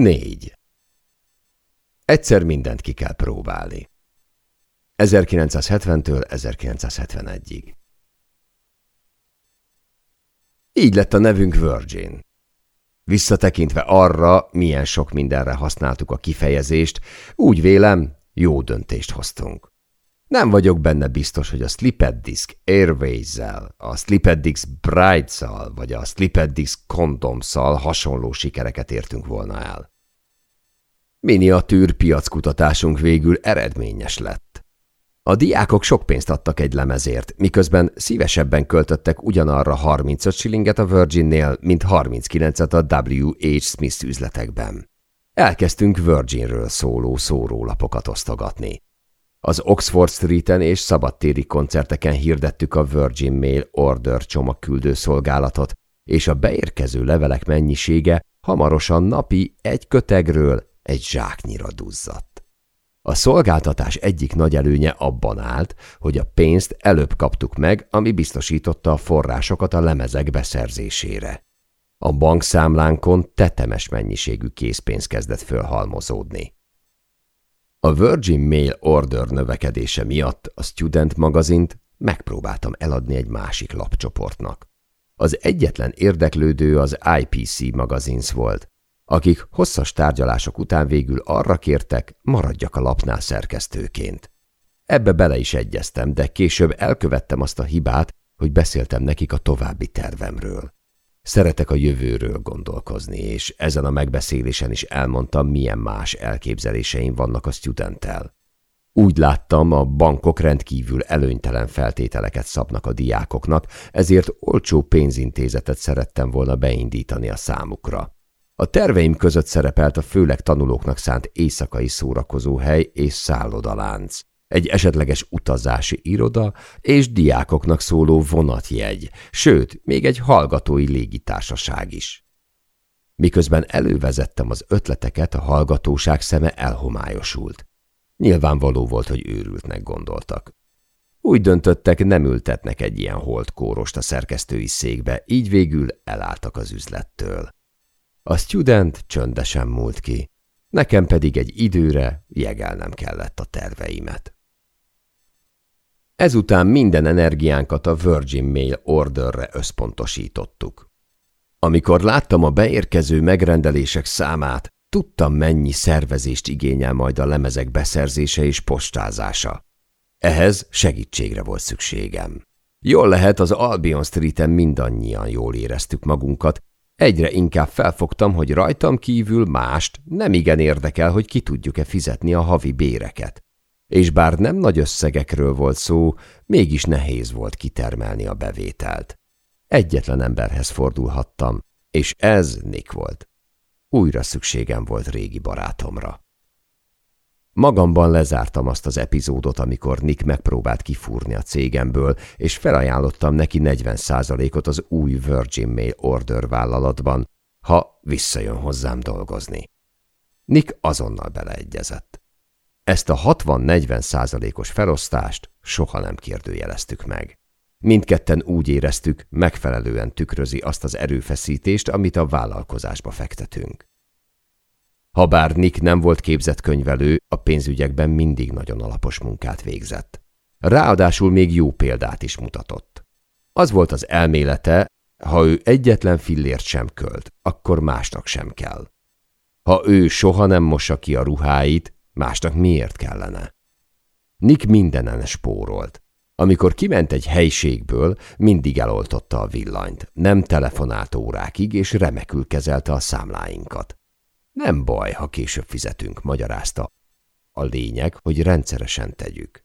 4. Egyszer mindent ki kell próbálni. 1970-től 1971-ig. Így lett a nevünk Virgin. Visszatekintve arra, milyen sok mindenre használtuk a kifejezést, úgy vélem, jó döntést hoztunk. Nem vagyok benne biztos, hogy a Slipped Disc Airways-zel, a Slipped Disc Bright-szal vagy a Slipped Disc Condoms-szal hasonló sikereket értünk volna el. Miniatűr piackutatásunk végül eredményes lett. A diákok sok pénzt adtak egy lemezért, miközben szívesebben költöttek ugyanarra 35 shillinget a Virginnél, mint 39-et a W.H. Smith üzletekben. Elkezdtünk Virginről szóló szórólapokat osztogatni. Az Oxford Streeten és szabadtéri koncerteken hirdettük a Virgin Mail Order csomagküldő szolgálatot, és a beérkező levelek mennyisége hamarosan napi egy kötegről egy zsáknyira duzzadt. A szolgáltatás egyik nagy előnye abban állt, hogy a pénzt előbb kaptuk meg, ami biztosította a forrásokat a lemezek beszerzésére. A bankszámlánkon tetemes mennyiségű készpénz kezdett fölhalmozódni. A Virgin Mail Order növekedése miatt a Student magazint megpróbáltam eladni egy másik lapcsoportnak. Az egyetlen érdeklődő az IPC magazins volt, akik hosszas tárgyalások után végül arra kértek, maradjak a lapnál szerkesztőként. Ebbe bele is egyeztem, de később elkövettem azt a hibát, hogy beszéltem nekik a további tervemről. Szeretek a jövőről gondolkozni, és ezen a megbeszélésen is elmondtam, milyen más elképzeléseim vannak a studenttel. Úgy láttam, a bankok rendkívül előnytelen feltételeket szabnak a diákoknak, ezért olcsó pénzintézetet szerettem volna beindítani a számukra. A terveim között szerepelt a főleg tanulóknak szánt éjszakai szórakozóhely és szállodalánc egy esetleges utazási iroda és diákoknak szóló vonatjegy, sőt, még egy hallgatói légitársaság is. Miközben elővezettem az ötleteket, a hallgatóság szeme elhomályosult. Nyilvánvaló volt, hogy őrültnek gondoltak. Úgy döntöttek, nem ültetnek egy ilyen holdkórost a szerkesztői székbe, így végül elálltak az üzlettől. A student csöndesen múlt ki, nekem pedig egy időre jegelnem kellett a terveimet. Ezután minden energiánkat a Virgin Mail orderre összpontosítottuk. Amikor láttam a beérkező megrendelések számát, tudtam mennyi szervezést igényel majd a lemezek beszerzése és postázása. Ehhez segítségre volt szükségem. Jól lehet, az Albion Street-en mindannyian jól éreztük magunkat, egyre inkább felfogtam, hogy rajtam kívül mást nem igen érdekel, hogy ki tudjuk-e fizetni a havi béreket és bár nem nagy összegekről volt szó, mégis nehéz volt kitermelni a bevételt. Egyetlen emberhez fordulhattam, és ez Nick volt. Újra szükségem volt régi barátomra. Magamban lezártam azt az epizódot, amikor Nick megpróbált kifúrni a cégemből, és felajánlottam neki 40%-ot az új Virgin Mail Order vállalatban, ha visszajön hozzám dolgozni. Nick azonnal beleegyezett. Ezt a 60-40 százalékos felosztást soha nem kérdőjeleztük meg. Mindketten úgy éreztük, megfelelően tükrözi azt az erőfeszítést, amit a vállalkozásba fektetünk. Habár Nick nem volt képzett könyvelő, a pénzügyekben mindig nagyon alapos munkát végzett. Ráadásul még jó példát is mutatott. Az volt az elmélete, ha ő egyetlen fillért sem költ, akkor másnak sem kell. Ha ő soha nem mossa ki a ruháit, Másnak miért kellene? Nick mindenen spórolt. Amikor kiment egy helyiségből, mindig eloltotta a villanyt, nem telefonált órákig, és remekül kezelte a számláinkat. Nem baj, ha később fizetünk, magyarázta. A lényeg, hogy rendszeresen tegyük.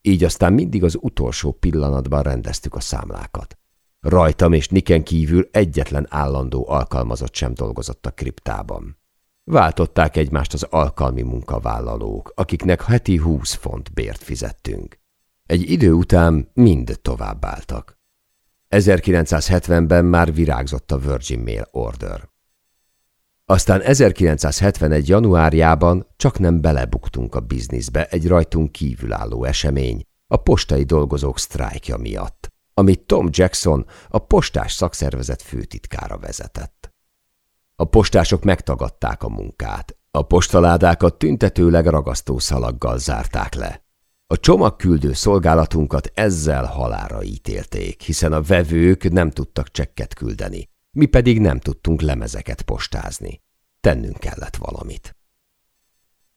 Így aztán mindig az utolsó pillanatban rendeztük a számlákat. Rajtam és Niken kívül egyetlen állandó alkalmazott sem dolgozott a kriptában. Váltották egymást az alkalmi munkavállalók, akiknek heti 20 font bért fizettünk. Egy idő után mind továbbáltak. 1970-ben már virágzott a Virgin Mail Order. Aztán 1971. januárjában csak nem belebuktunk a bizniszbe egy rajtunk kívülálló esemény, a postai dolgozók sztrájkja miatt, amit Tom Jackson, a postás szakszervezet főtitkára vezetett. A postások megtagadták a munkát. A postaládákat tüntetőleg ragasztószalaggal zárták le. A csomagküldő szolgálatunkat ezzel halára ítélték, hiszen a vevők nem tudtak csekket küldeni, mi pedig nem tudtunk lemezeket postázni. Tennünk kellett valamit.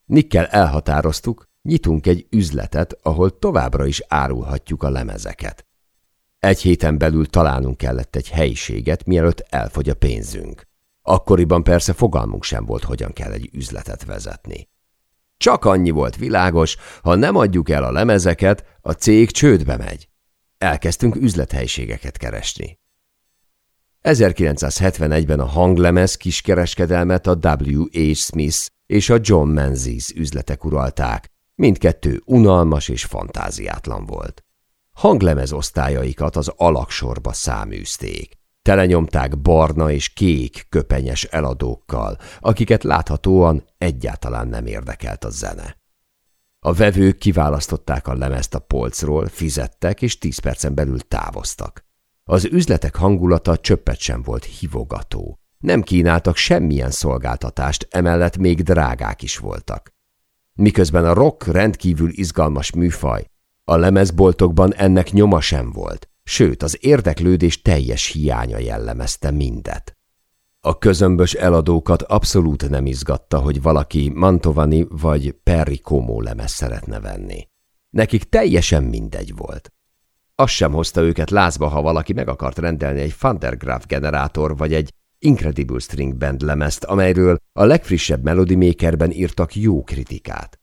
Nikkel elhatároztuk, nyitunk egy üzletet, ahol továbbra is árulhatjuk a lemezeket. Egy héten belül találnunk kellett egy helyiséget, mielőtt elfogy a pénzünk. Akkoriban persze fogalmunk sem volt, hogyan kell egy üzletet vezetni. Csak annyi volt világos, ha nem adjuk el a lemezeket, a cég csődbe megy. Elkezdtünk üzlethelyiségeket keresni. 1971-ben a hanglemez kiskereskedelmet a W.H. Smith és a John Menzies üzletek uralták, mindkettő unalmas és fantáziátlan volt. Hanglemez osztályaikat az alaksorba száműzték. Telenyomták barna és kék köpenyes eladókkal, akiket láthatóan egyáltalán nem érdekelt a zene. A vevők kiválasztották a lemezt a polcról, fizettek, és tíz percen belül távoztak. Az üzletek hangulata csöppet sem volt hivogató. Nem kínáltak semmilyen szolgáltatást, emellett még drágák is voltak. Miközben a rock rendkívül izgalmas műfaj, a lemezboltokban ennek nyoma sem volt, sőt az érdeklődés teljes hiánya jellemezte mindet. A közömbös eladókat abszolút nem izgatta, hogy valaki Mantovani vagy Perry Como lemez szeretne venni. Nekik teljesen mindegy volt. Az sem hozta őket lázba, ha valaki meg akart rendelni egy Fandergraaf generátor vagy egy Incredible String Band lemezt, amelyről a legfrissebb Melody Makerben írtak jó kritikát.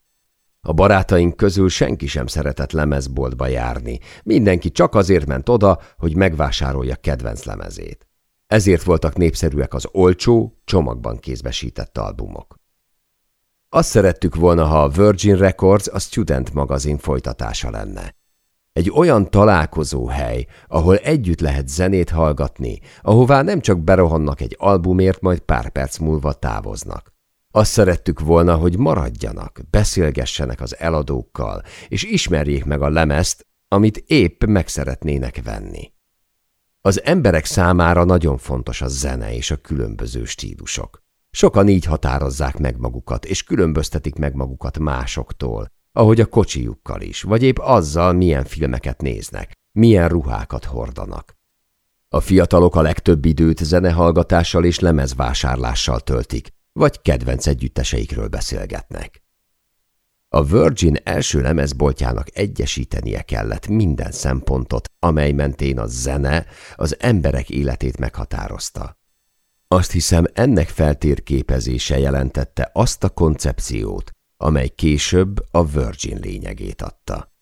A barátaink közül senki sem szeretett lemezboltba járni, mindenki csak azért ment oda, hogy megvásárolja kedvenc lemezét. Ezért voltak népszerűek az olcsó, csomagban kézbesített albumok. Azt szerettük volna, ha a Virgin Records a Student magazin folytatása lenne. Egy olyan találkozó hely, ahol együtt lehet zenét hallgatni, ahová nem csak berohannak egy albumért, majd pár perc múlva távoznak. Azt szerettük volna, hogy maradjanak, beszélgessenek az eladókkal, és ismerjék meg a lemezt, amit épp meg szeretnének venni. Az emberek számára nagyon fontos a zene és a különböző stílusok. Sokan így határozzák meg magukat, és különböztetik meg magukat másoktól, ahogy a kocsijukkal is, vagy épp azzal, milyen filmeket néznek, milyen ruhákat hordanak. A fiatalok a legtöbb időt zenehallgatással és lemezvásárlással töltik, vagy kedvenc együtteseikről beszélgetnek. A Virgin első lemezboltjának egyesítenie kellett minden szempontot, amely mentén a zene az emberek életét meghatározta. Azt hiszem, ennek feltérképezése jelentette azt a koncepciót, amely később a Virgin lényegét adta.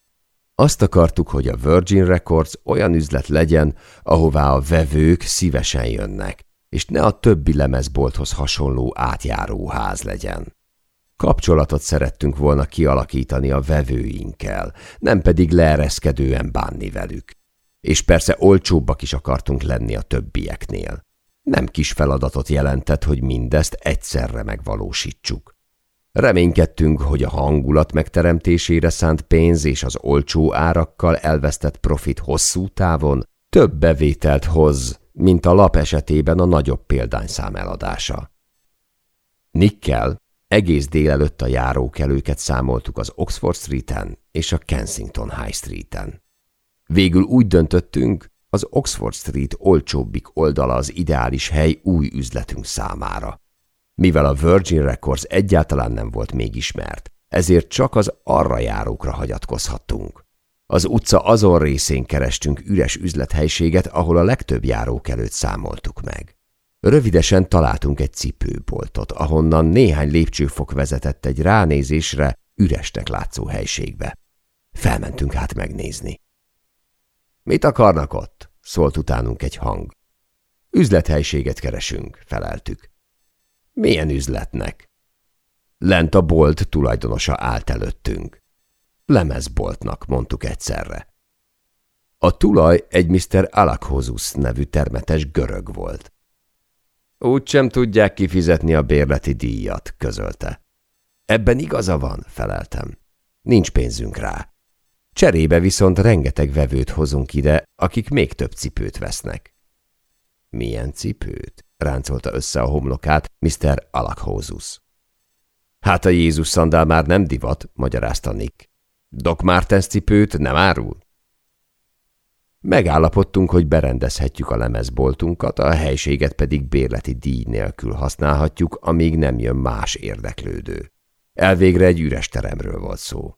Azt akartuk, hogy a Virgin Records olyan üzlet legyen, ahová a vevők szívesen jönnek, és ne a többi lemezbolthoz hasonló átjáróház legyen. Kapcsolatot szerettünk volna kialakítani a vevőinkkel, nem pedig leereszkedően bánni velük. És persze olcsóbbak is akartunk lenni a többieknél. Nem kis feladatot jelentett, hogy mindezt egyszerre megvalósítsuk. Reménykedtünk, hogy a hangulat megteremtésére szánt pénz és az olcsó árakkal elvesztett profit hosszú távon több bevételt hoz, mint a lap esetében a nagyobb példányszám eladása. Nikkel egész délelőtt a járókelőket számoltuk az Oxford Street-en és a Kensington High Street-en. Végül úgy döntöttünk, az Oxford Street olcsóbbik oldala az ideális hely új üzletünk számára. Mivel a Virgin Records egyáltalán nem volt még ismert, ezért csak az arra járókra hagyatkozhattunk. Az utca azon részén kerestünk üres üzlethelységet, ahol a legtöbb járókelőt számoltuk meg. Rövidesen találtunk egy cipőboltot, ahonnan néhány lépcsőfok vezetett egy ránézésre üresnek látszó helységbe. Felmentünk hát megnézni. – Mit akarnak ott? – szólt utánunk egy hang. – Üzlethelységet keresünk – feleltük. – Milyen üzletnek? Lent a bolt tulajdonosa állt előttünk. Lemezboltnak mondtuk egyszerre. A tulaj egy Mr. Alakhozus nevű termetes görög volt. Úgy sem tudják kifizetni a bérleti díjat, közölte. Ebben igaza van, feleltem. Nincs pénzünk rá. Cserébe viszont rengeteg vevőt hozunk ide, akik még több cipőt vesznek. Milyen cipőt? ráncolta össze a homlokát Mr. Alakhozus. Hát a Jézus szandál már nem divat, magyarázta Nick. Doc Martens cipőt nem árul? Megállapodtunk, hogy berendezhetjük a lemezboltunkat, a helységet pedig bérleti díj nélkül használhatjuk, amíg nem jön más érdeklődő. Elvégre egy üres teremről volt szó.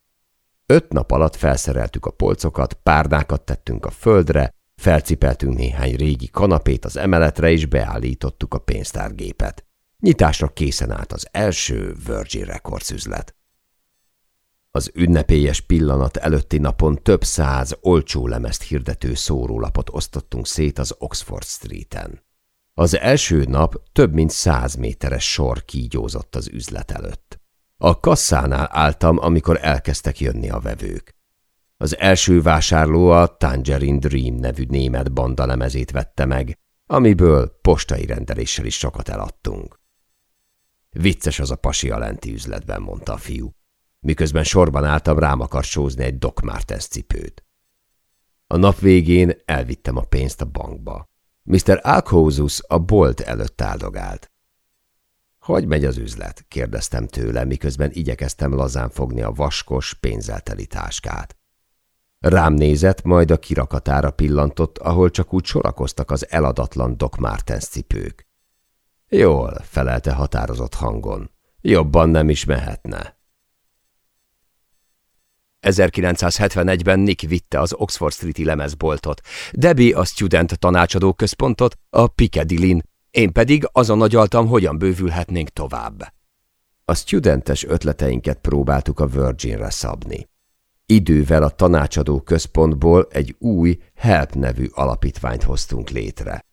Öt nap alatt felszereltük a polcokat, párnákat tettünk a földre, felcipeltünk néhány régi kanapét az emeletre, és beállítottuk a pénztárgépet. Nyitásra készen állt az első Virgin Records üzlet. Az ünnepélyes pillanat előtti napon több száz olcsó lemezt hirdető szórólapot osztottunk szét az Oxford Street-en. Az első nap több mint száz méteres sor kígyózott az üzlet előtt. A kasszánál álltam, amikor elkezdtek jönni a vevők. Az első vásárló a Tangerine Dream nevű német banda lemezét vette meg, amiből postai rendeléssel is sokat eladtunk. Vicces az a pasi a lenti üzletben, mondta a fiú. Miközben sorban álltam, rám akart sózni egy Doc Martens cipőt. A nap végén elvittem a pénzt a bankba. Mr. Alcozus a bolt előtt áldogált. Hogy megy az üzlet? kérdeztem tőle, miközben igyekeztem lazán fogni a vaskos, pénzelteli táskát. Rám nézett, majd a kirakatára pillantott, ahol csak úgy sorakoztak az eladatlan Doc Martens cipők. Jól, felelte határozott hangon. Jobban nem is mehetne. 1971-ben Nick vitte az Oxford Street-i lemezboltot, Debbie a Student tanácsadó központot, a Piccadilly-n, én pedig azon agyaltam, hogyan bővülhetnénk tovább. A studentes ötleteinket próbáltuk a Virginre szabni. Idővel a tanácsadó központból egy új Help nevű alapítványt hoztunk létre.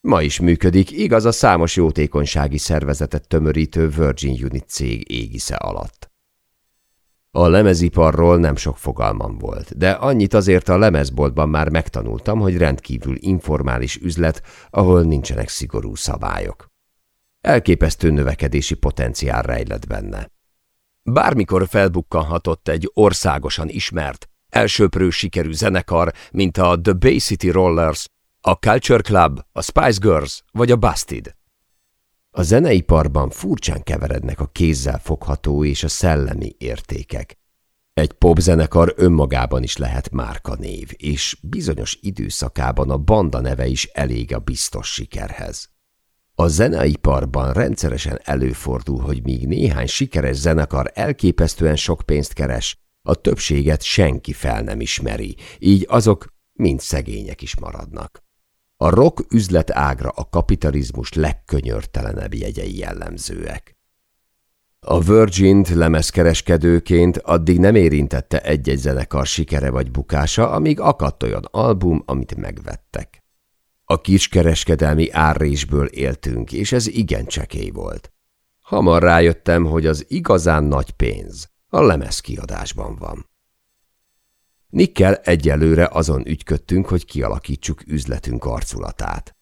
Ma is működik, igaz a számos jótékonysági szervezetet tömörítő Virgin Unit cég égisze alatt. A lemeziparról nem sok fogalmam volt, de annyit azért a lemezboltban már megtanultam, hogy rendkívül informális üzlet, ahol nincsenek szigorú szabályok. Elképesztő növekedési potenciál rejlett benne. Bármikor felbukkanhatott egy országosan ismert, elsőprő sikerű zenekar, mint a The Bay City Rollers, a Culture Club, a Spice Girls vagy a Busted. A zeneiparban furcsán keverednek a kézzel fogható és a szellemi értékek. Egy popzenekar önmagában is lehet márkanév, és bizonyos időszakában a banda neve is elég a biztos sikerhez. A zeneiparban rendszeresen előfordul, hogy míg néhány sikeres zenekar elképesztően sok pénzt keres, a többséget senki fel nem ismeri, így azok mind szegények is maradnak. A rock üzletágra a kapitalizmus legkönyörtelenebb jegyei jellemzőek. A Virgin-t lemezkereskedőként addig nem érintette egy-egy zenekar sikere vagy bukása, amíg akadt olyan album, amit megvettek. A kiskereskedelmi árrésből éltünk, és ez igen csekély volt. Hamar rájöttem, hogy az igazán nagy pénz a lemezkiadásban van. Nikkel egyelőre azon ügyködtünk, hogy kialakítsuk üzletünk arculatát.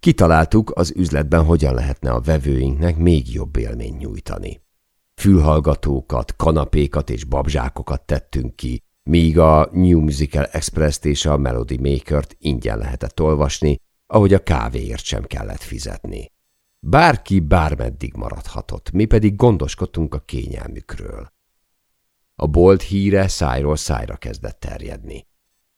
Kitaláltuk, az üzletben hogyan lehetne a vevőinknek még jobb élményt nyújtani. Fülhallgatókat, kanapékat és babzsákokat tettünk ki, míg a New Musical Express-t és a Melody Maker-t ingyen lehetett olvasni, ahogy a kávéért sem kellett fizetni. Bárki bármeddig maradhatott, mi pedig gondoskodtunk a kényelmükről. A bolt híre szájról szájra kezdett terjedni.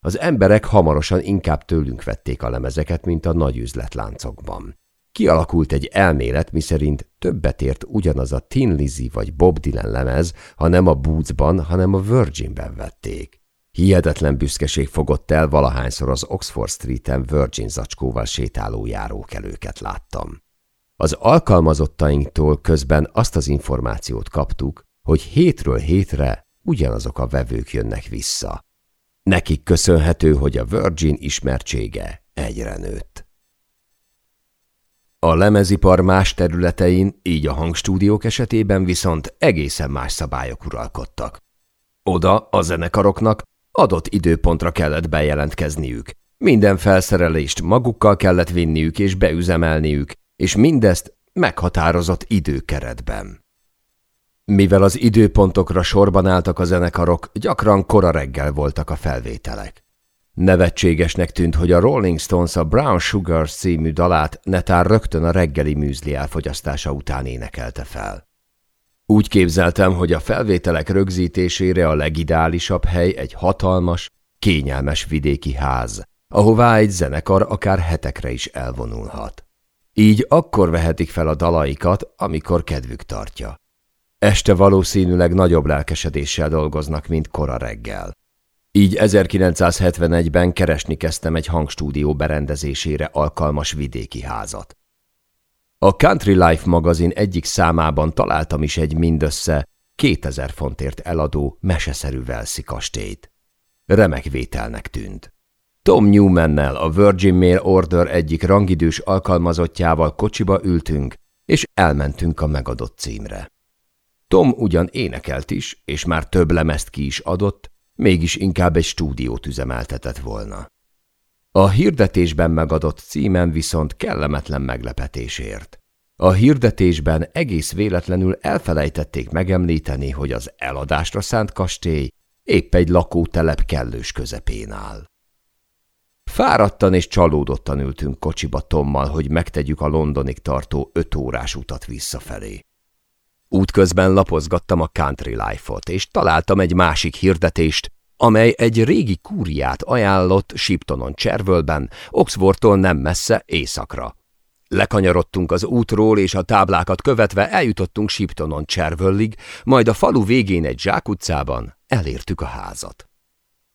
Az emberek hamarosan inkább tőlünk vették a lemezeket, mint a nagy üzletláncokban. Kialakult egy elmélet, miszerint többet ért ugyanaz a Tin Lizzy vagy Bob Dylan lemez, ha nem a Bootsban, hanem a Virginben vették. Hihetetlen büszkeség fogott el, valahányszor az Oxford Street-en Virgin zacskóval sétáló járókelőket láttam. Az alkalmazottainktól közben azt az információt kaptuk, hogy hétről hétre ugyanazok a vevők jönnek vissza. Nekik köszönhető, hogy a Virgin ismertsége egyre nőtt. A lemezipar más területein, így a hangstúdiók esetében viszont egészen más szabályok uralkodtak. Oda a zenekaroknak adott időpontra kellett bejelentkezniük, minden felszerelést magukkal kellett vinniük és beüzemelniük, és mindezt meghatározott időkeretben. Mivel az időpontokra sorban álltak a zenekarok, gyakran kora reggel voltak a felvételek. Nevetségesnek tűnt, hogy a Rolling Stones a Brown Sugar című dalát netán rögtön a reggeli műzli elfogyasztása után énekelte fel. Úgy képzeltem, hogy a felvételek rögzítésére a legideálisabb hely egy hatalmas, kényelmes vidéki ház, ahová egy zenekar akár hetekre is elvonulhat. Így akkor vehetik fel a dalaikat, amikor kedvük tartja. Este valószínűleg nagyobb lelkesedéssel dolgoznak, mint kora reggel. Így 1971-ben keresni kezdtem egy hangstúdió berendezésére alkalmas vidéki házat. A Country Life magazin egyik számában találtam is egy mindössze 2000 fontért eladó, meseszerű Velszi kastélyt. Remek vételnek tűnt. Tom Newmannel, a Virgin Mail Order egyik rangidős alkalmazottjával kocsiba ültünk, és elmentünk a megadott címre. Tom ugyan énekelt is, és már több lemezt ki is adott, mégis inkább egy stúdiót üzemeltetett volna. A hirdetésben megadott címen viszont kellemetlen meglepetésért. A hirdetésben egész véletlenül elfelejtették megemlíteni, hogy az eladásra szánt kastély épp egy lakótelep kellős közepén áll. Fáradtan és csalódottan ültünk kocsiba Tommal, hogy megtegyük a Londonig tartó öt órás utat visszafelé. Útközben lapozgattam a Country Life-ot, és találtam egy másik hirdetést, amely egy régi kúriát ajánlott Shiptonon Cservölben, Oxfordtól nem messze északra. Lekanyarodtunk az útról, és a táblákat követve eljutottunk Shiptonon Cservöllig, majd a falu végén egy zsákutcában elértük a házat.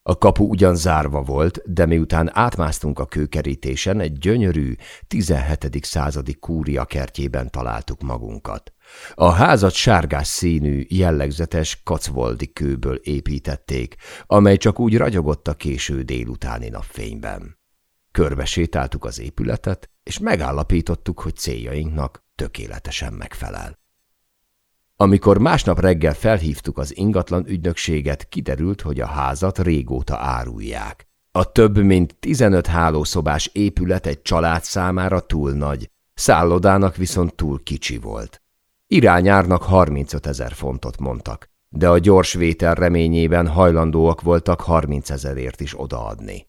A kapu ugyan zárva volt, de miután átmásztunk a kőkerítésen, egy gyönyörű, 17. századi kúria kertjében találtuk magunkat. A házat sárgás színű, jellegzetes kacvoldi kőből építették, amely csak úgy ragyogott a késő délutáni napfényben. Körbe sétáltuk az épületet, és megállapítottuk, hogy céljainknak tökéletesen megfelel. Amikor másnap reggel felhívtuk az ingatlan ügynökséget, kiderült, hogy a házat régóta árulják. A több mint 15 hálószobás épület egy család számára túl nagy, szállodának viszont túl kicsi volt. Irányárnak 35 ezer fontot mondtak, de a gyors vétel reményében hajlandóak voltak 30 ezerért is odaadni.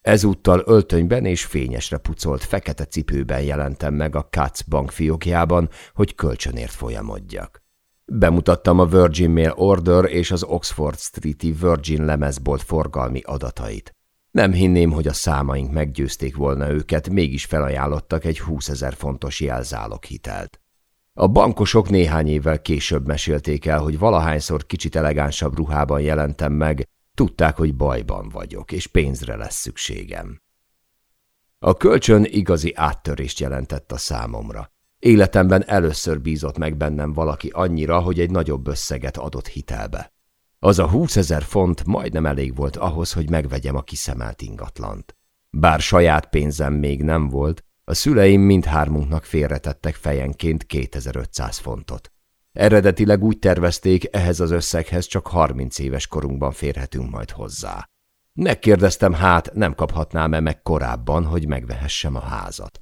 Ezúttal öltönyben és fényesre pucolt fekete cipőben jelentem meg a Katz bank fiókjában, hogy kölcsönért folyamodjak. Bemutattam a Virgin Mail Order és az Oxford Street-i Virgin lemezbolt forgalmi adatait. Nem hinném, hogy a számaink meggyőzték volna őket, mégis felajánlottak egy 20 ezer fontos jelzálog hitelt. A bankosok néhány évvel később mesélték el, hogy valahányszor kicsit elegánsabb ruhában jelentem meg, tudták, hogy bajban vagyok, és pénzre lesz szükségem. A kölcsön igazi áttörést jelentett a számomra. Életemben először bízott meg bennem valaki annyira, hogy egy nagyobb összeget adott hitelbe. Az a húszezer font majdnem elég volt ahhoz, hogy megvegyem a kiszemelt ingatlant. Bár saját pénzem még nem volt, a szüleim mindhármunknak félretettek fejenként 2500 fontot. Eredetileg úgy tervezték, ehhez az összeghez csak 30 éves korunkban férhetünk majd hozzá. Megkérdeztem hát, nem kaphatnám-e meg korábban, hogy megvehessem a házat.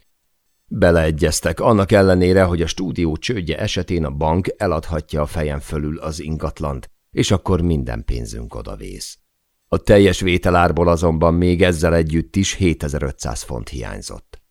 Beleegyeztek, annak ellenére, hogy a stúdió csődje esetén a bank eladhatja a fejem fölül az ingatlant, és akkor minden pénzünk odavész. A teljes vételárból azonban még ezzel együtt is 7500 font hiányzott.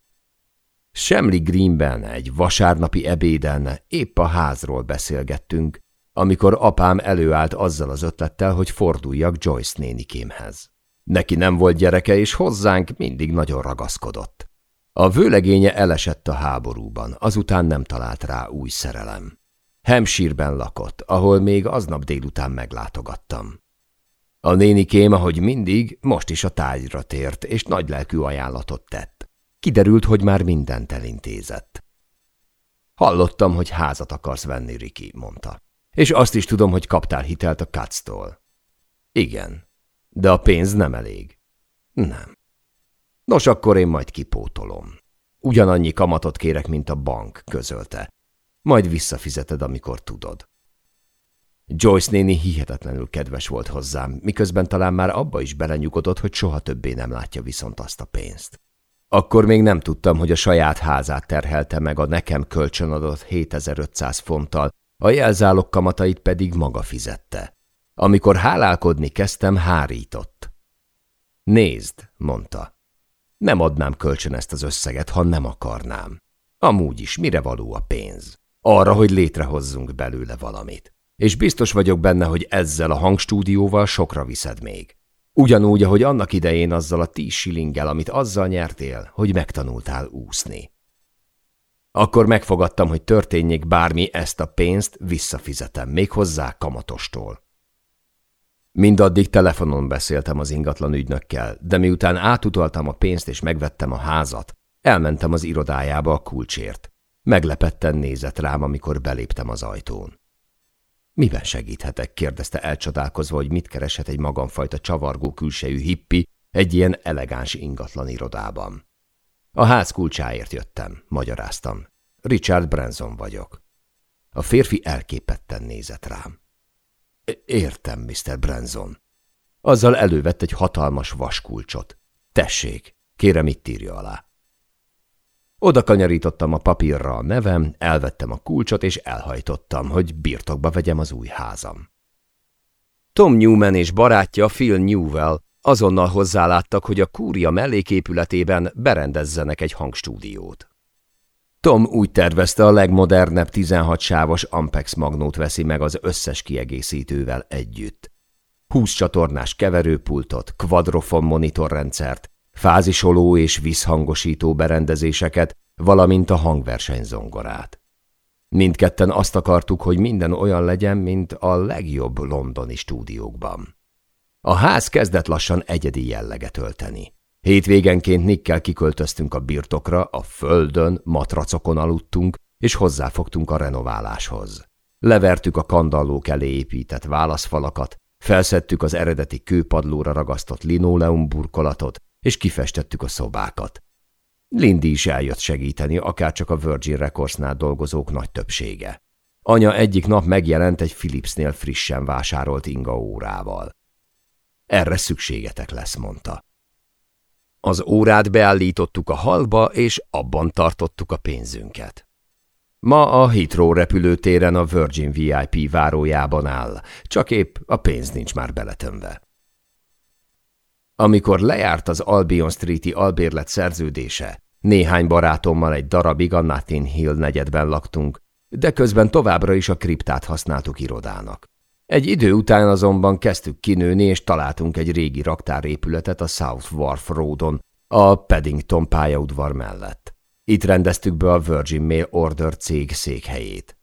Semli Greenben egy vasárnapi ebéden épp a házról beszélgettünk, amikor apám előállt azzal az ötlettel, hogy forduljak Joyce nénikémhez. Neki nem volt gyereke, és hozzánk mindig nagyon ragaszkodott. A vőlegénye elesett a háborúban, azután nem talált rá új szerelem. Hemsírben lakott, ahol még aznap délután meglátogattam. A nénikém, ahogy mindig, most is a tájra tért, és nagylelkű ajánlatot tett. Kiderült, hogy már mindent elintézett. Hallottam, hogy házat akarsz venni, Riki, mondta. És azt is tudom, hogy kaptál hitelt a Katz-tól. Igen, de a pénz nem elég. Nem. Nos, akkor én majd kipótolom. Ugyanannyi kamatot kérek, mint a bank, közölte. Majd visszafizeted, amikor tudod. Joyce néni hihetetlenül kedves volt hozzám, miközben talán már abba is belenyugodott, hogy soha többé nem látja viszont azt a pénzt. Akkor még nem tudtam, hogy a saját házát terhelte meg a nekem kölcsönadott 7500 fonttal, a jelzálog kamatait pedig maga fizette. Amikor hálálkodni kezdtem, hárított. Nézd, mondta. Nem adnám kölcsön ezt az összeget, ha nem akarnám. Amúgy is, mire való a pénz? Arra, hogy létrehozzunk belőle valamit. És biztos vagyok benne, hogy ezzel a hangstúdióval sokra viszed még. Ugyanúgy, ahogy annak idején azzal a tíz silinggel, amit azzal nyertél, hogy megtanultál úszni. Akkor megfogadtam, hogy történjék bármi, ezt a pénzt visszafizetem, még hozzá kamatostól. Mindaddig telefonon beszéltem az ingatlan ügynökkel, de miután átutaltam a pénzt és megvettem a házat, elmentem az irodájába a kulcsért. Meglepetten nézett rám, amikor beléptem az ajtón. Miben segíthetek? kérdezte elcsodálkozva, hogy mit kereshet egy magamfajta csavargó külsejű hippi egy ilyen elegáns ingatlan irodában. A ház kulcsáért jöttem, magyaráztam. Richard Branson vagyok. A férfi elképetten nézett rám. Értem, Mr. Branson. Azzal elővett egy hatalmas vaskulcsot. Tessék, kérem itt írja alá. Oda kanyarítottam a papírra a nevem, elvettem a kulcsot, és elhajtottam, hogy birtokba vegyem az új házam. Tom Newman és barátja Phil Newell azonnal hozzáláttak, hogy a kúria melléképületében berendezzenek egy hangstúdiót. Tom úgy tervezte, a legmodernebb 16 sávos Ampex magnót veszi meg az összes kiegészítővel együtt. 20 csatornás keverőpultot, kvadrofon monitorrendszert, fázisoló és visszhangosító berendezéseket, valamint a hangversenyzongorát. Mindketten azt akartuk, hogy minden olyan legyen, mint a legjobb londoni stúdiókban. A ház kezdett lassan egyedi jelleget ölteni. Hétvégenként Nikkel kiköltöztünk a birtokra, a földön, matracokon aludtunk, és hozzáfogtunk a renováláshoz. Levertük a kandallók elé épített válaszfalakat, felszedtük az eredeti kőpadlóra ragasztott linóleum burkolatot, és kifestettük a szobákat. Lindy is eljött segíteni, akárcsak a Virgin Recordsnál dolgozók nagy többsége. Anya egyik nap megjelent egy Philipsnél frissen vásárolt inga órával. Erre szükségetek lesz, mondta. Az órát beállítottuk a halba, és abban tartottuk a pénzünket. Ma a Heathrow repülőtéren a Virgin VIP várójában áll, csak épp a pénz nincs már beletömve. Amikor lejárt az Albion Street-i albérlet szerződése, néhány barátommal egy darabig a Notting Hill negyedben laktunk, de közben továbbra is a kriptát használtuk irodának. Egy idő után azonban kezdtük kinőni, és találtunk egy régi raktárépületet a South Wharf Roadon, a Paddington pályaudvar mellett. Itt rendeztük be a Virgin Mail Order cég székhelyét.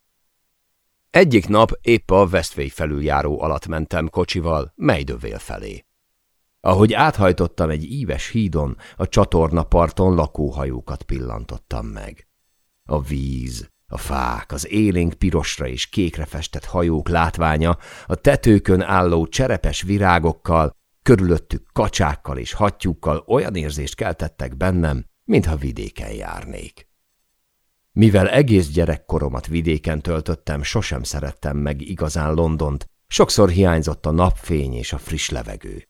Egyik nap épp a Westway felüljáró alatt mentem kocsival Meidövél felé. Ahogy áthajtottam egy íves hídon, a csatornaparton lakóhajókat pillantottam meg. A víz, a fák, az élénk pirosra és kékre festett hajók látványa, a tetőkön álló cserepes virágokkal, körülöttük kacsákkal és hattyúkkal olyan érzést keltettek bennem, mintha vidéken járnék. Mivel egész gyerekkoromat vidéken töltöttem, sosem szerettem meg igazán Londont, sokszor hiányzott a napfény és a friss levegő.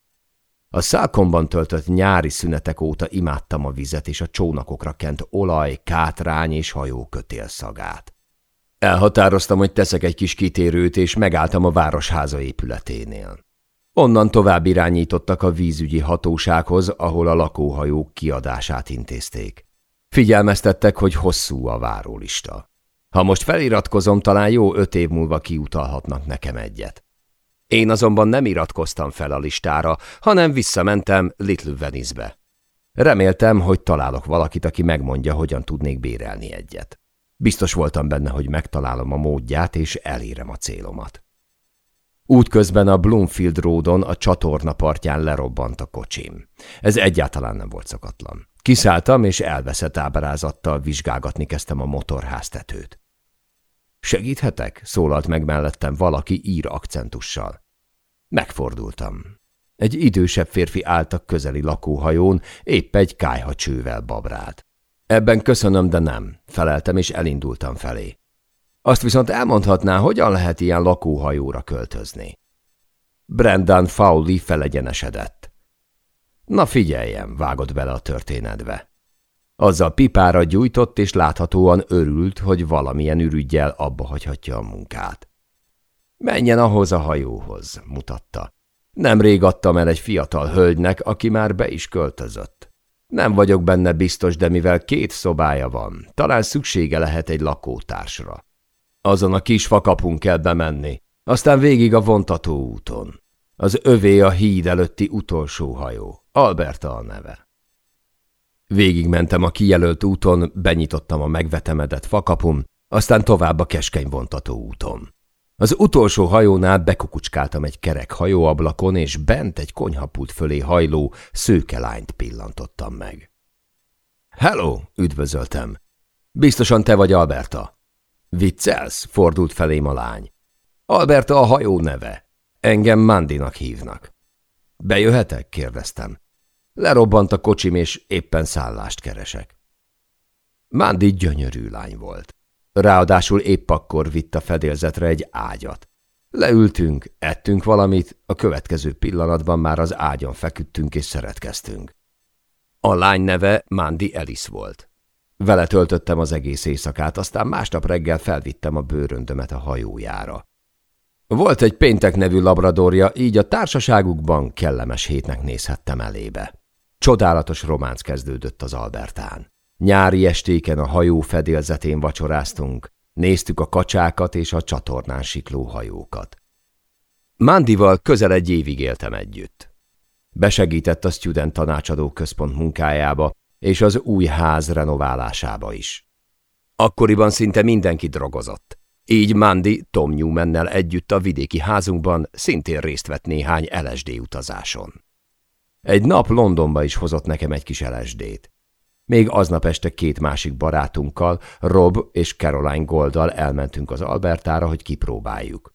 A szálkomban töltött nyári szünetek óta imádtam a vizet és a csónakokra kent olaj, kátrány és hajókötél szagát. Elhatároztam, hogy teszek egy kis kitérőt, és megálltam a városháza épületénél. Onnan tovább irányítottak a vízügyi hatósághoz, ahol a lakóhajók kiadását intézték. Figyelmeztettek, hogy hosszú a várólista. Ha most feliratkozom, talán jó öt év múlva kiutalhatnak nekem egyet. Én azonban nem iratkoztam fel a listára, hanem visszamentem Little Venice-be. Reméltem, hogy találok valakit, aki megmondja, hogyan tudnék bérelni egyet. Biztos voltam benne, hogy megtalálom a módját, és elérem a célomat. Útközben a Bloomfield Roadon a csatorna partján lerobbant a kocsim. Ez egyáltalán nem volt szokatlan. Kiszálltam, és elveszett ábrázattal vizsgálgatni kezdtem a motorháztetőt. Segíthetek? szólalt meg mellettem valaki ír akcentussal. Megfordultam. Egy idősebb férfi állt a közeli lakóhajón, épp egy kájhacsővel babrált. Ebben köszönöm, de nem, feleltem és elindultam felé. Azt viszont elmondhatná, hogyan lehet ilyen lakóhajóra költözni. Brendan Fowley felegyenesedett. Na figyeljem, vágott bele a történetbe. Azzal pipára gyújtott, és láthatóan örült, hogy valamilyen ürügyjel abba hagyhatja a munkát. Menjen ahhoz a hajóhoz, mutatta. Nemrég adtam el egy fiatal hölgynek, aki már be is költözött. Nem vagyok benne biztos, de mivel két szobája van, talán szüksége lehet egy lakótársra. Azon a kis fakapun kell bemenni, aztán végig a vontató úton. Az övé a híd előtti utolsó hajó, Alberta a neve. Végigmentem a kijelölt úton, benyitottam a megvetemedett fakapun, aztán tovább a keskeny vontató úton. Az utolsó hajónál bekukucskáltam egy kerek hajóablakon, és bent egy konyhapult fölé hajló szőke lányt pillantottam meg. – Hello! – üdvözöltem. – Biztosan te vagy Alberta? – Viccelsz? – fordult felém a lány. – Alberta a hajó neve. Engem Mandinak hívnak. – Bejöhetek? – kérdeztem. Lerobbant a kocsim, és éppen szállást keresek. Mandi gyönyörű lány volt. Ráadásul épp akkor vitt a fedélzetre egy ágyat. Leültünk, ettünk valamit, a következő pillanatban már az ágyon feküdtünk és szeretkeztünk. A lány neve Mandi Elis volt. Vele töltöttem az egész éjszakát, aztán másnap reggel felvittem a bőröndömet a hajójára. Volt egy péntek nevű labradorja, így a társaságukban kellemes hétnek nézhettem elébe. Csodálatos románc kezdődött az Albertán. Nyári estéken a hajó fedélzetén vacsoráztunk, néztük a kacsákat és a csatornán sikló hajókat. Mandival közel egy évig éltem együtt. Besegített a Student Tanácsadó Központ munkájába és az új ház renoválásába is. Akkoriban szinte mindenki drogozott. Így Mandy Tom Newmannel együtt a vidéki házunkban szintén részt vett néhány LSD utazáson. Egy nap Londonba is hozott nekem egy kis LSD-t. Még aznap este két másik barátunkkal, Rob és Caroline Goldal elmentünk az Albertára, hogy kipróbáljuk.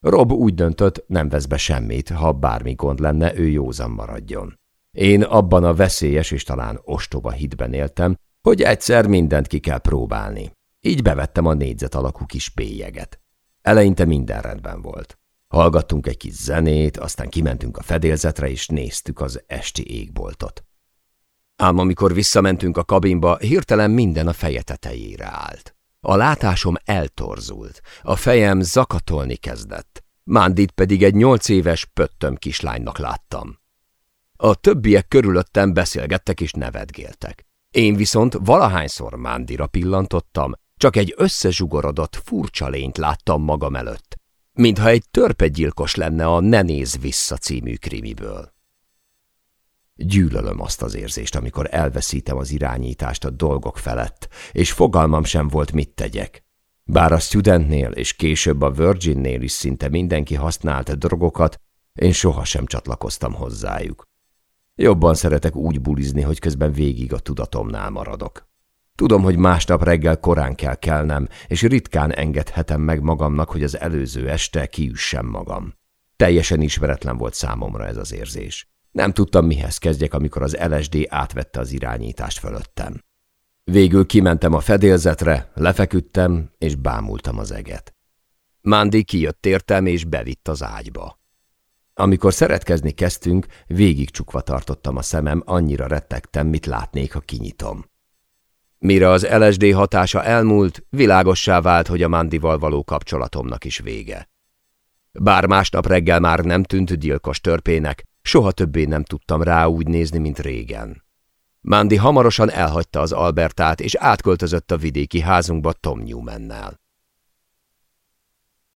Rob úgy döntött, nem vesz be semmit, ha bármi gond lenne, ő józan maradjon. Én abban a veszélyes és talán ostoba hitben éltem, hogy egyszer mindent ki kell próbálni. Így bevettem a négyzet alakú kis pélyeget. Eleinte minden rendben volt. Hallgattunk egy kis zenét, aztán kimentünk a fedélzetre, és néztük az esti égboltot. Ám amikor visszamentünk a kabinba, hirtelen minden a feje tetejére állt. A látásom eltorzult, a fejem zakatolni kezdett, Mándit pedig egy nyolc éves pöttöm kislánynak láttam. A többiek körülöttem beszélgettek és nevetgéltek. Én viszont valahányszor Mándira pillantottam, csak egy összezsugorodott furcsa lényt láttam magam előtt, mintha egy törpegyilkos lenne a Ne néz vissza című krimiből. Gyűlölöm azt az érzést, amikor elveszítem az irányítást a dolgok felett, és fogalmam sem volt, mit tegyek. Bár a Studentnél és később a Virginnél is szinte mindenki használt drogokat, én sohasem csatlakoztam hozzájuk. Jobban szeretek úgy bulizni, hogy közben végig a tudatomnál maradok. Tudom, hogy másnap reggel korán kell kelnem, és ritkán engedhetem meg magamnak, hogy az előző este kiüssem magam. Teljesen ismeretlen volt számomra ez az érzés. Nem tudtam, mihez kezdjek, amikor az LSD átvette az irányítást fölöttem. Végül kimentem a fedélzetre, lefeküdtem, és bámultam az eget. Mándi kijött értem, és bevitt az ágyba. Amikor szeretkezni kezdtünk, végig csukva tartottam a szemem, annyira rettegtem, mit látnék, ha kinyitom. Mire az LSD hatása elmúlt, világossá vált, hogy a Mandival való kapcsolatomnak is vége. Bár másnap reggel már nem tűnt gyilkos törpének, soha többé nem tudtam rá úgy nézni, mint régen. Mandi hamarosan elhagyta az Albertát, és átköltözött a vidéki házunkba Tom Newmannel.